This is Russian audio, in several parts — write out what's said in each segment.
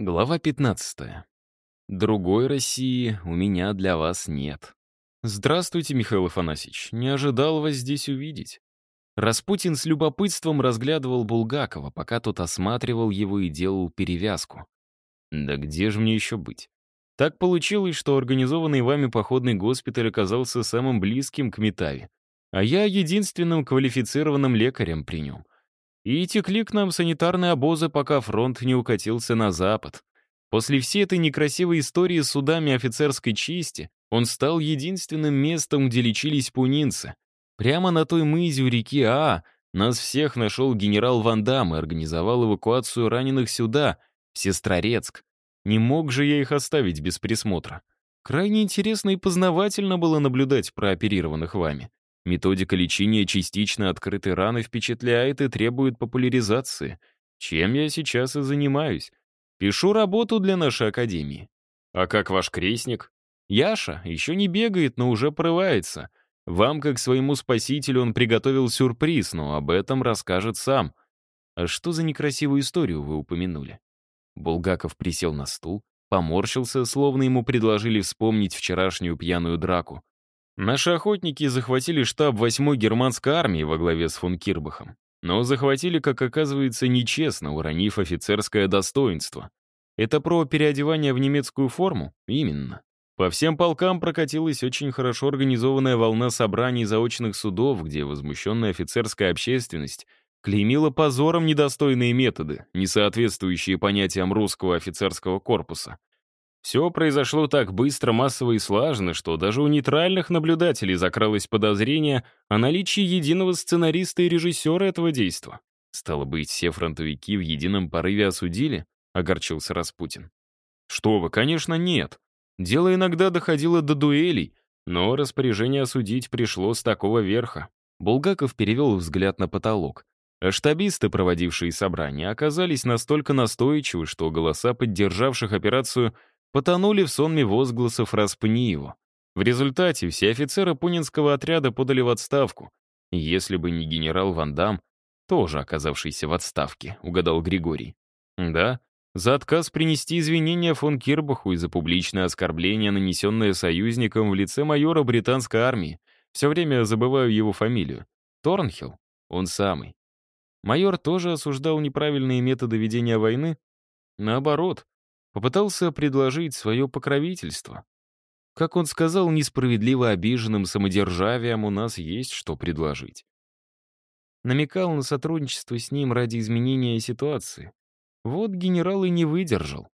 Глава 15. Другой России у меня для вас нет. Здравствуйте, Михаил Афанасьевич. Не ожидал вас здесь увидеть. Распутин с любопытством разглядывал Булгакова, пока тот осматривал его и делал перевязку. Да где же мне еще быть? Так получилось, что организованный вами походный госпиталь оказался самым близким к Метаве, а я единственным квалифицированным лекарем при нем — и текли к нам санитарные обозы, пока фронт не укатился на запад. После всей этой некрасивой истории с судами офицерской чести он стал единственным местом, где лечились пунинцы. Прямо на той мызе у реки А нас всех нашел генерал Ван Дам и организовал эвакуацию раненых сюда, в Сестрорецк. Не мог же я их оставить без присмотра. Крайне интересно и познавательно было наблюдать прооперированных вами. Методика лечения частично открытой раны впечатляет и требует популяризации, чем я сейчас и занимаюсь. Пишу работу для нашей академии. А как ваш крестник? Яша еще не бегает, но уже прорывается. Вам, как своему спасителю, он приготовил сюрприз, но об этом расскажет сам. А что за некрасивую историю вы упомянули? Булгаков присел на стул, поморщился, словно ему предложили вспомнить вчерашнюю пьяную драку. Наши охотники захватили штаб 8-й германской армии во главе с фон Кирбахом. Но захватили, как оказывается, нечестно, уронив офицерское достоинство. Это про переодевание в немецкую форму? Именно. По всем полкам прокатилась очень хорошо организованная волна собраний заочных судов, где возмущенная офицерская общественность клеймила позором недостойные методы, не соответствующие понятиям русского офицерского корпуса. Все произошло так быстро, массово и слаженно, что даже у нейтральных наблюдателей закралось подозрение о наличии единого сценариста и режиссера этого действа. «Стало быть, все фронтовики в едином порыве осудили?» — огорчился Распутин. «Что вы, конечно, нет. Дело иногда доходило до дуэлей, но распоряжение осудить пришло с такого верха». Булгаков перевел взгляд на потолок. Штабисты, проводившие собрание, оказались настолько настойчивы, что голоса поддержавших операцию потонули в сонме возгласов «распни его». В результате все офицеры пунинского отряда подали в отставку. Если бы не генерал Ван Дам, тоже оказавшийся в отставке, угадал Григорий. Да, за отказ принести извинения фон Кирбаху и за публичное оскорбление, нанесенное союзником в лице майора британской армии. Все время забываю его фамилию. Торнхилл? Он самый. Майор тоже осуждал неправильные методы ведения войны? Наоборот, Попытался предложить свое покровительство. Как он сказал, несправедливо обиженным самодержавием у нас есть что предложить. Намекал на сотрудничество с ним ради изменения ситуации. Вот генерал и не выдержал.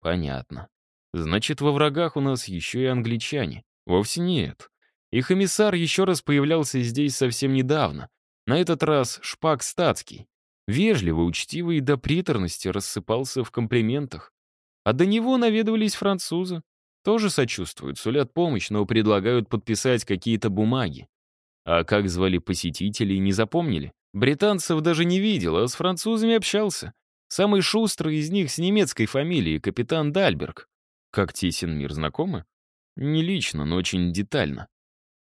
Понятно. Значит, во врагах у нас еще и англичане. Вовсе нет. Их эмиссар еще раз появлялся здесь совсем недавно. На этот раз шпак статский. Вежливо, учтивый и до приторности рассыпался в комплиментах. А до него наведывались французы. Тоже сочувствуют, сулят помощь, но предлагают подписать какие-то бумаги. А как звали посетителей, не запомнили? Британцев даже не видел, а с французами общался. Самый шустрый из них с немецкой фамилией, капитан Дальберг. Как тесен мир знакомы? Не лично, но очень детально.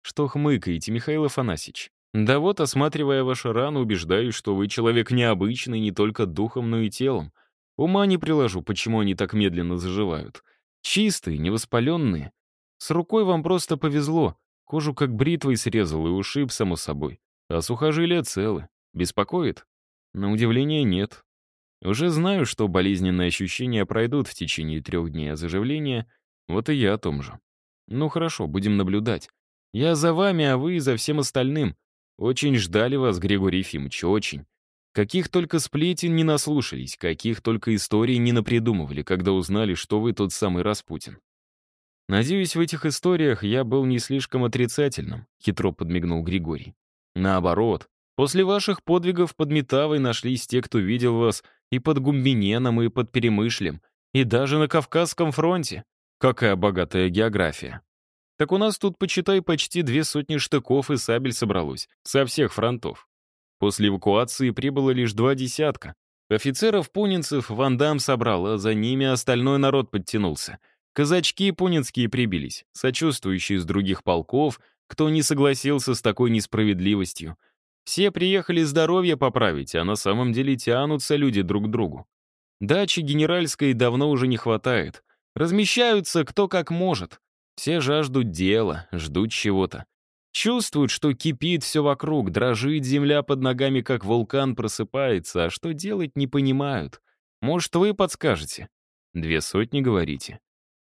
Что хмыкаете, Михаил Афанасьевич? Да вот, осматривая вашу рану, убеждаюсь, что вы человек необычный не только духом, но и телом. Ума не приложу, почему они так медленно заживают. Чистые, невоспаленные. С рукой вам просто повезло. Кожу как бритвой срезал и ушиб, само собой. А сухожилия целы. Беспокоит? На удивление, нет. Уже знаю, что болезненные ощущения пройдут в течение трех дней, а заживление — вот и я о том же. Ну хорошо, будем наблюдать. Я за вами, а вы за всем остальным. Очень ждали вас, Григорий Ефимович, очень. Каких только сплетен не наслушались, каких только историй не напридумывали, когда узнали, что вы тот самый Распутин. «Надеюсь, в этих историях я был не слишком отрицательным», — хитро подмигнул Григорий. «Наоборот, после ваших подвигов под Метавой нашлись те, кто видел вас и под Гумбиненом, и под Перемышлем, и даже на Кавказском фронте. Какая богатая география. Так у нас тут, почитай, почти две сотни штыков и сабель собралось, со всех фронтов. После эвакуации прибыло лишь два десятка. Офицеров-пунинцев Ван Дам собрал, а за ними остальной народ подтянулся. Казачки пунинские прибились, сочувствующие из других полков, кто не согласился с такой несправедливостью. Все приехали здоровье поправить, а на самом деле тянутся люди друг к другу. Дачи генеральской давно уже не хватает. Размещаются кто как может. Все жаждут дела, ждут чего-то. Чувствуют, что кипит все вокруг, дрожит земля под ногами, как вулкан просыпается, а что делать не понимают. Может, вы подскажете? Две сотни, говорите?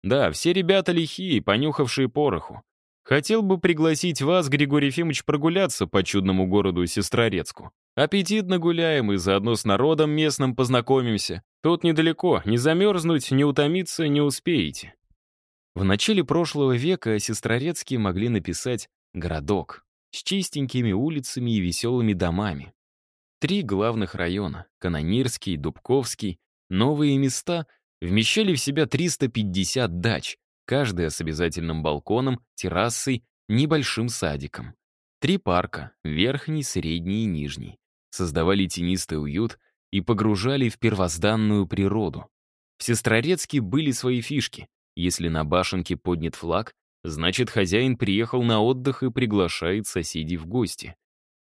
Да, все ребята лихие, понюхавшие пороху. Хотел бы пригласить вас, Григорий Ефимович, прогуляться по чудному городу Сестрорецку. Аппетитно гуляем и заодно с народом местным познакомимся. Тут недалеко, не замерзнуть, не утомиться не успеете. В начале прошлого века Сестрорецкие могли написать «городок» с чистенькими улицами и веселыми домами. Три главных района — Канонирский, Дубковский, новые места — вмещали в себя 350 дач, каждая с обязательным балконом, террасой, небольшим садиком. Три парка — верхний, средний и нижний. Создавали тенистый уют и погружали в первозданную природу. В Сестрорецке были свои фишки. Если на башенке поднят флаг, значит, хозяин приехал на отдых и приглашает соседей в гости.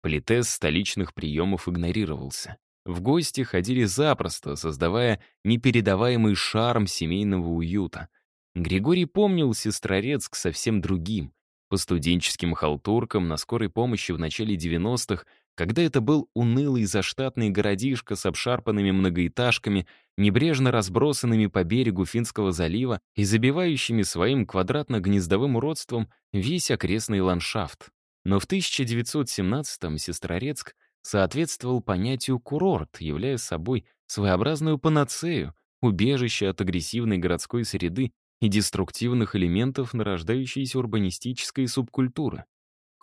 Политез столичных приемов игнорировался. В гости ходили запросто, создавая непередаваемый шарм семейного уюта. Григорий помнил Сестрорецк совсем другим. По студенческим халтуркам на скорой помощи в начале 90-х, когда это был унылый заштатный городишко с обшарпанными многоэтажками, небрежно разбросанными по берегу Финского залива и забивающими своим квадратно-гнездовым уродством весь окрестный ландшафт. Но в 1917-м Сестрорецк соответствовал понятию «курорт», являя собой своеобразную панацею, убежище от агрессивной городской среды и деструктивных элементов нарождающейся урбанистической субкультуры.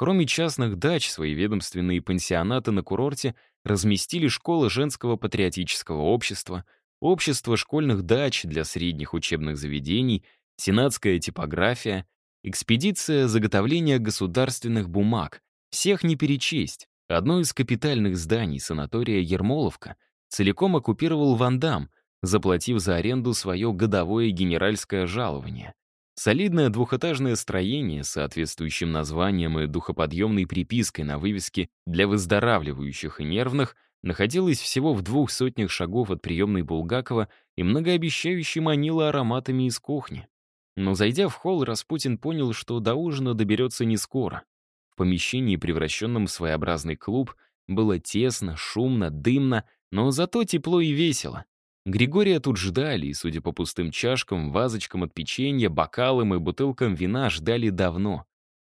Кроме частных дач, свои ведомственные пансионаты на курорте разместили школы женского патриотического общества, общество школьных дач для средних учебных заведений, сенатская типография, экспедиция заготовления государственных бумаг. Всех не перечесть. Одно из капитальных зданий санатория Ермоловка целиком оккупировал Вандам — заплатив за аренду свое годовое генеральское жалование. Солидное двухэтажное строение с соответствующим названием и духоподъемной припиской на вывеске для выздоравливающих и нервных находилось всего в двух сотнях шагов от приемной Булгакова и многообещающе манило ароматами из кухни. Но зайдя в холл, Распутин понял, что до ужина доберется не скоро. В помещении, превращенном в своеобразный клуб, было тесно, шумно, дымно, но зато тепло и весело. Григория тут ждали, и, судя по пустым чашкам, вазочкам от печенья, бокалам и бутылкам вина, ждали давно.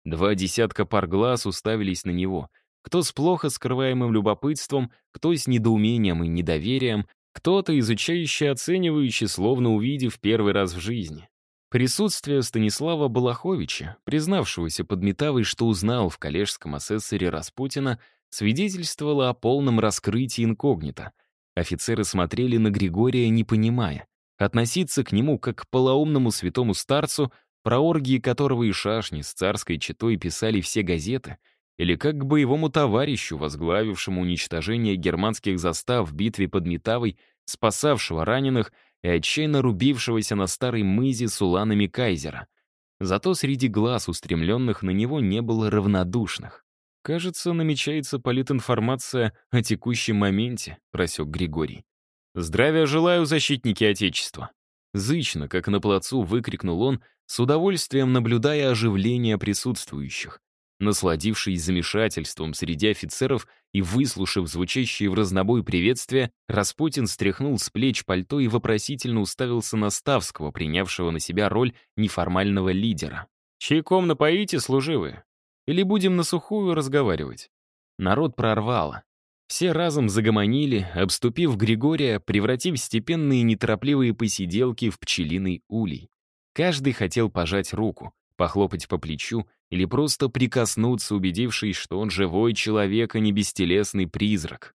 Два десятка пар глаз уставились на него. Кто с плохо скрываемым любопытством, кто с недоумением и недоверием, кто-то изучающий оценивающий, словно увидев первый раз в жизни. Присутствие Станислава Балаховича, признавшегося подметавой, что узнал в коллежском асессоре Распутина, свидетельствовало о полном раскрытии инкогнито — Офицеры смотрели на Григория, не понимая. Относиться к нему как к полоумному святому старцу, про оргии которого и шашни с царской четой писали все газеты, или как к боевому товарищу, возглавившему уничтожение германских застав в битве под Метавой, спасавшего раненых и отчаянно рубившегося на старой мызе с уланами кайзера. Зато среди глаз, устремленных на него, не было равнодушных. «Кажется, намечается политинформация о текущем моменте», — просек Григорий. «Здравия желаю, защитники Отечества!» Зычно, как на плацу, выкрикнул он, с удовольствием наблюдая оживление присутствующих. Насладившись замешательством среди офицеров и выслушав звучащие в разнобой приветствия, Распутин стряхнул с плеч пальто и вопросительно уставился на Ставского, принявшего на себя роль неформального лидера. «Чайком напоите, служивые?» Или будем на сухую разговаривать? Народ прорвало. Все разом загомонили, обступив Григория, превратив степенные неторопливые посиделки в пчелиный улей. Каждый хотел пожать руку, похлопать по плечу или просто прикоснуться, убедившись, что он живой человек, а не бестелесный призрак.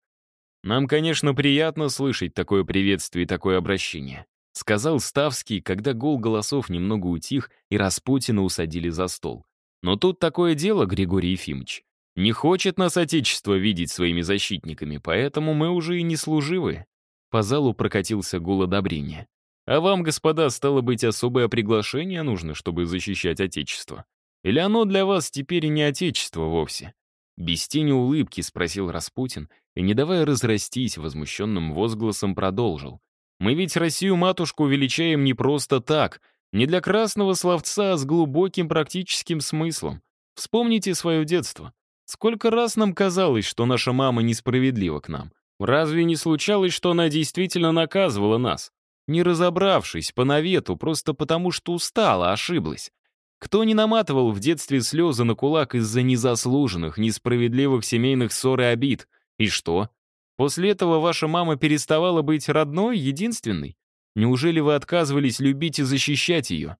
«Нам, конечно, приятно слышать такое приветствие и такое обращение», сказал Ставский, когда гул голосов немного утих и Распутина усадили за стол. Но тут такое дело, Григорий Ефимович. Не хочет нас Отечество видеть своими защитниками, поэтому мы уже и не служивы. По залу прокатился гул одобрения. А вам, господа, стало быть, особое приглашение нужно, чтобы защищать Отечество? Или оно для вас теперь и не Отечество вовсе? Без тени улыбки спросил Распутин и, не давая разрастись, возмущенным возгласом продолжил. Мы ведь Россию-матушку величаем не просто так, не для красного словца, а с глубоким практическим смыслом. Вспомните свое детство. Сколько раз нам казалось, что наша мама несправедлива к нам. Разве не случалось, что она действительно наказывала нас? Не разобравшись по навету, просто потому что устала, ошиблась. Кто не наматывал в детстве слезы на кулак из-за незаслуженных, несправедливых семейных ссор и обид? И что? После этого ваша мама переставала быть родной, единственной? Неужели вы отказывались любить и защищать ее?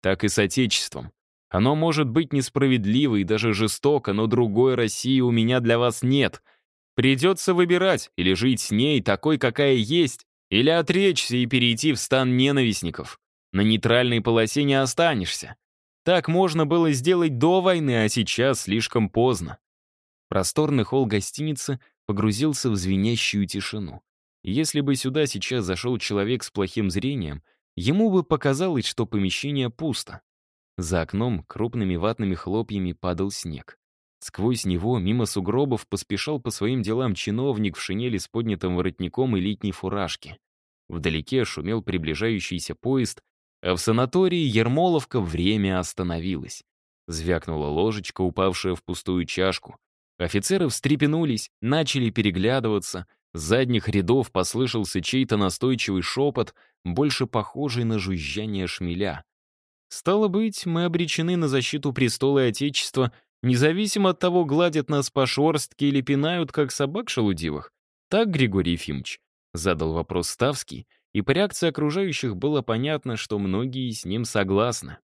Так и с Отечеством. Оно может быть несправедливо и даже жестоко, но другой России у меня для вас нет. Придется выбирать, или жить с ней такой, какая есть, или отречься и перейти в стан ненавистников. На нейтральной полосе не останешься. Так можно было сделать до войны, а сейчас слишком поздно. Просторный холл гостиницы погрузился в звенящую тишину. Если бы сюда сейчас зашел человек с плохим зрением, ему бы показалось, что помещение пусто. За окном крупными ватными хлопьями падал снег. Сквозь него, мимо сугробов, поспешал по своим делам чиновник в шинели с поднятым воротником и летней фуражке. Вдалеке шумел приближающийся поезд, а в санатории Ермоловка время остановилось. Звякнула ложечка, упавшая в пустую чашку. Офицеры встрепенулись, начали переглядываться. С задних рядов послышался чей-то настойчивый шепот, больше похожий на жужжание шмеля. «Стало быть, мы обречены на защиту престола и Отечества, независимо от того, гладят нас по шорстке или пинают, как собак шелудивых. Так, Григорий Ефимович?» — задал вопрос Ставский, и по реакции окружающих было понятно, что многие с ним согласны.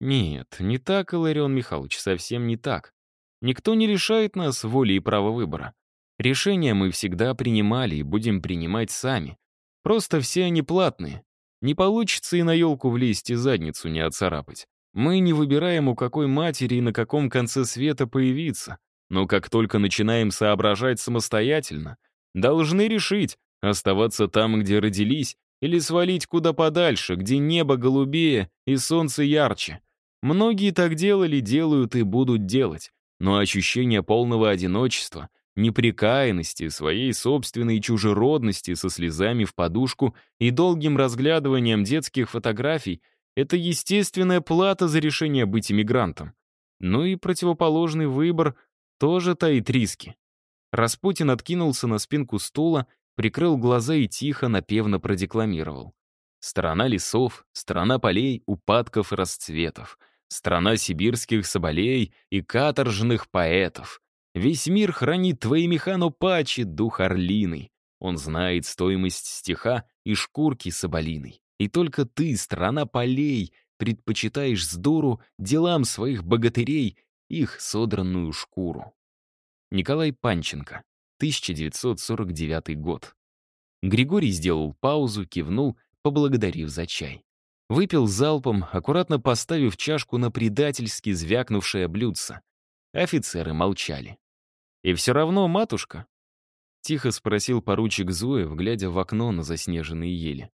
Нет, не так, Иларион Михайлович, совсем не так. Никто не решает нас воли и права выбора. Решения мы всегда принимали и будем принимать сами. Просто все они платные. Не получится и на елку влезть и задницу не отцарапать. Мы не выбираем, у какой матери и на каком конце света появиться. Но как только начинаем соображать самостоятельно, должны решить, Оставаться там, где родились, или свалить куда подальше, где небо голубее и солнце ярче. Многие так делали, делают и будут делать, но ощущение полного одиночества, неприкаянности, своей собственной чужеродности со слезами в подушку и долгим разглядыванием детских фотографий — это естественная плата за решение быть иммигрантом. Ну и противоположный выбор тоже таит риски. Распутин откинулся на спинку стула прикрыл глаза и тихо, напевно продекламировал. Страна лесов, страна полей, упадков и расцветов, страна сибирских соболей и каторжных поэтов. Весь мир хранит твои механу пачи, дух орлиный. Он знает стоимость стиха и шкурки соболиной. И только ты, страна полей, предпочитаешь здору делам своих богатырей их содранную шкуру. Николай Панченко 1949 год. Григорий сделал паузу, кивнул, поблагодарив за чай. Выпил залпом, аккуратно поставив чашку на предательски звякнувшее блюдце. Офицеры молчали. «И все равно, матушка?» Тихо спросил поручик Зуев, глядя в окно на заснеженные ели.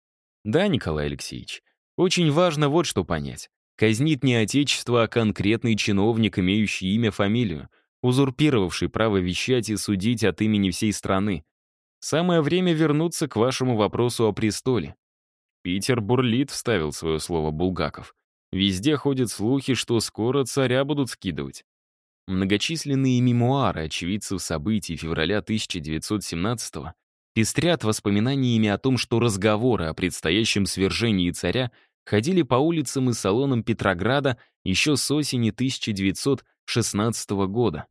«Да, Николай Алексеевич, очень важно вот что понять. Казнит не отечество, а конкретный чиновник, имеющий имя, фамилию узурпировавший право вещать и судить от имени всей страны. Самое время вернуться к вашему вопросу о престоле. Питер бурлит, вставил свое слово Булгаков. Везде ходят слухи, что скоро царя будут скидывать. Многочисленные мемуары очевидцев событий февраля 1917-го пестрят воспоминаниями о том, что разговоры о предстоящем свержении царя ходили по улицам и салонам Петрограда еще с осени 1917 шестнадцатого года.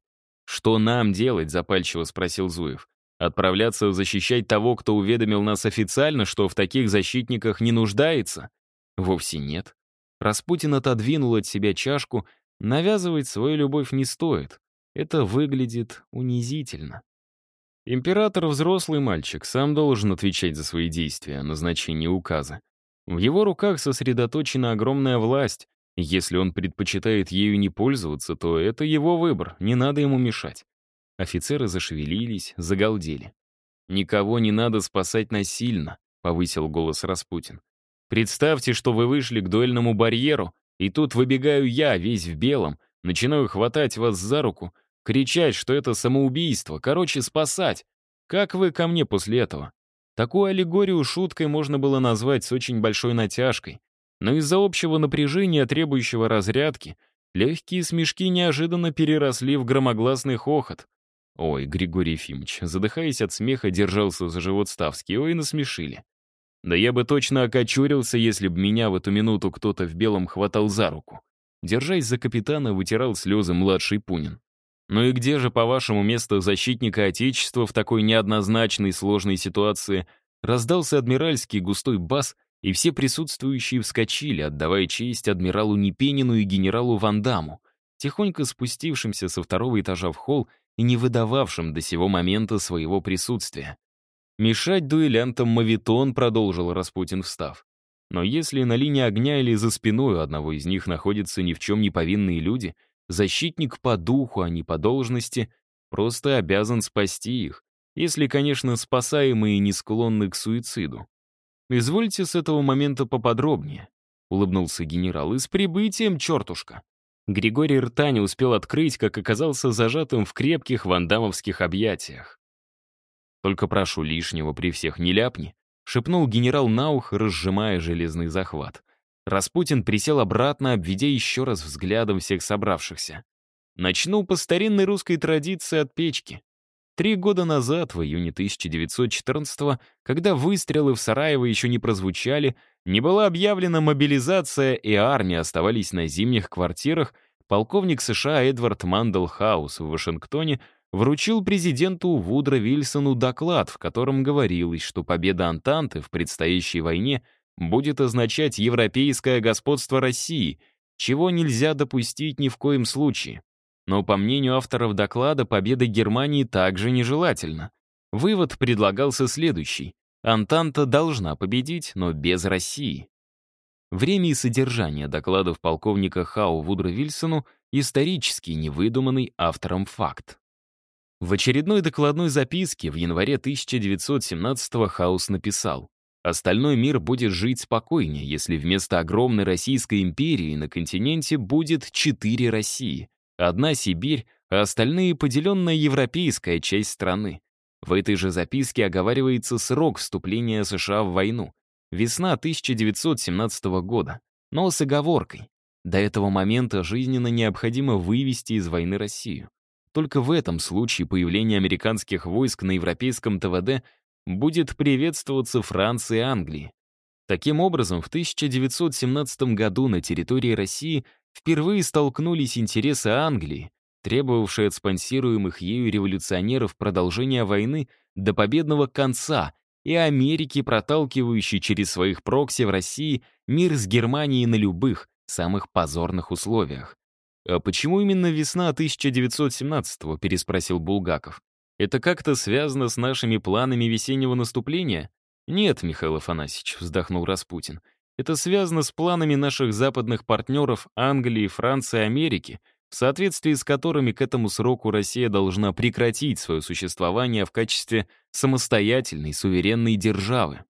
«Что нам делать?» — запальчиво спросил Зуев. «Отправляться защищать того, кто уведомил нас официально, что в таких защитниках не нуждается?» «Вовсе нет». Распутин отодвинул от себя чашку, навязывать свою любовь не стоит. Это выглядит унизительно. Император — взрослый мальчик, сам должен отвечать за свои действия, назначение указа. В его руках сосредоточена огромная власть, если он предпочитает ею не пользоваться, то это его выбор, не надо ему мешать. Офицеры зашевелились, загалдели. «Никого не надо спасать насильно», — повысил голос Распутин. «Представьте, что вы вышли к дуэльному барьеру, и тут выбегаю я, весь в белом, начинаю хватать вас за руку, кричать, что это самоубийство, короче, спасать. Как вы ко мне после этого? Такую аллегорию шуткой можно было назвать с очень большой натяжкой, но из-за общего напряжения, требующего разрядки, легкие смешки неожиданно переросли в громогласный хохот. Ой, Григорий Ефимович, задыхаясь от смеха, держался за живот Ставский, ой, насмешили. Да я бы точно окочурился, если бы меня в эту минуту кто-то в белом хватал за руку. Держась за капитана, вытирал слезы младший Пунин. Ну и где же, по-вашему, место защитника Отечества в такой неоднозначной сложной ситуации? Раздался адмиральский густой бас, и все присутствующие вскочили, отдавая честь адмиралу Непенину и генералу Вандаму, тихонько спустившимся со второго этажа в холл и не выдававшим до сего момента своего присутствия. Мешать дуэлянтам мавитон продолжил Распутин, встав. Но если на линии огня или за спиной у одного из них находятся ни в чем не повинные люди, защитник по духу, а не по должности, просто обязан спасти их, если, конечно, спасаемые не склонны к суициду. «Извольте с этого момента поподробнее», — улыбнулся генерал. «И с прибытием, чертушка!» Григорий рта не успел открыть, как оказался зажатым в крепких вандамовских объятиях. «Только прошу лишнего при всех не ляпни», — шепнул генерал на ухо, разжимая железный захват. Распутин присел обратно, обведя еще раз взглядом всех собравшихся. «Начну по старинной русской традиции от печки. Три года назад, в июне 1914 когда выстрелы в Сараево еще не прозвучали, не была объявлена мобилизация и армия оставались на зимних квартирах, полковник США Эдвард Манделхаус в Вашингтоне вручил президенту Вудро Вильсону доклад, в котором говорилось, что победа Антанты в предстоящей войне будет означать европейское господство России, чего нельзя допустить ни в коем случае. Но, по мнению авторов доклада, победа Германии также нежелательна. Вывод предлагался следующий. Антанта должна победить, но без России. Время и содержание докладов полковника Хау Вудро Вильсону исторически невыдуманный автором факт. В очередной докладной записке в январе 1917 Хаус написал «Остальной мир будет жить спокойнее, если вместо огромной Российской империи на континенте будет четыре России, Одна Сибирь, а остальные — поделенная европейская часть страны. В этой же записке оговаривается срок вступления США в войну. Весна 1917 года. Но с оговоркой. До этого момента жизненно необходимо вывести из войны Россию. Только в этом случае появление американских войск на европейском ТВД будет приветствоваться Францией и Англией. Таким образом, в 1917 году на территории России впервые столкнулись интересы Англии, требовавшие от спонсируемых ею революционеров продолжения войны до победного конца, и Америки, проталкивающей через своих прокси в России мир с Германией на любых, самых позорных условиях. «А почему именно весна 1917-го?» — переспросил Булгаков. «Это как-то связано с нашими планами весеннего наступления?» «Нет, Михаил Афанасьевич», — вздохнул Распутин. Это связано с планами наших западных партнеров Англии, Франции, Америки, в соответствии с которыми к этому сроку Россия должна прекратить свое существование в качестве самостоятельной суверенной державы.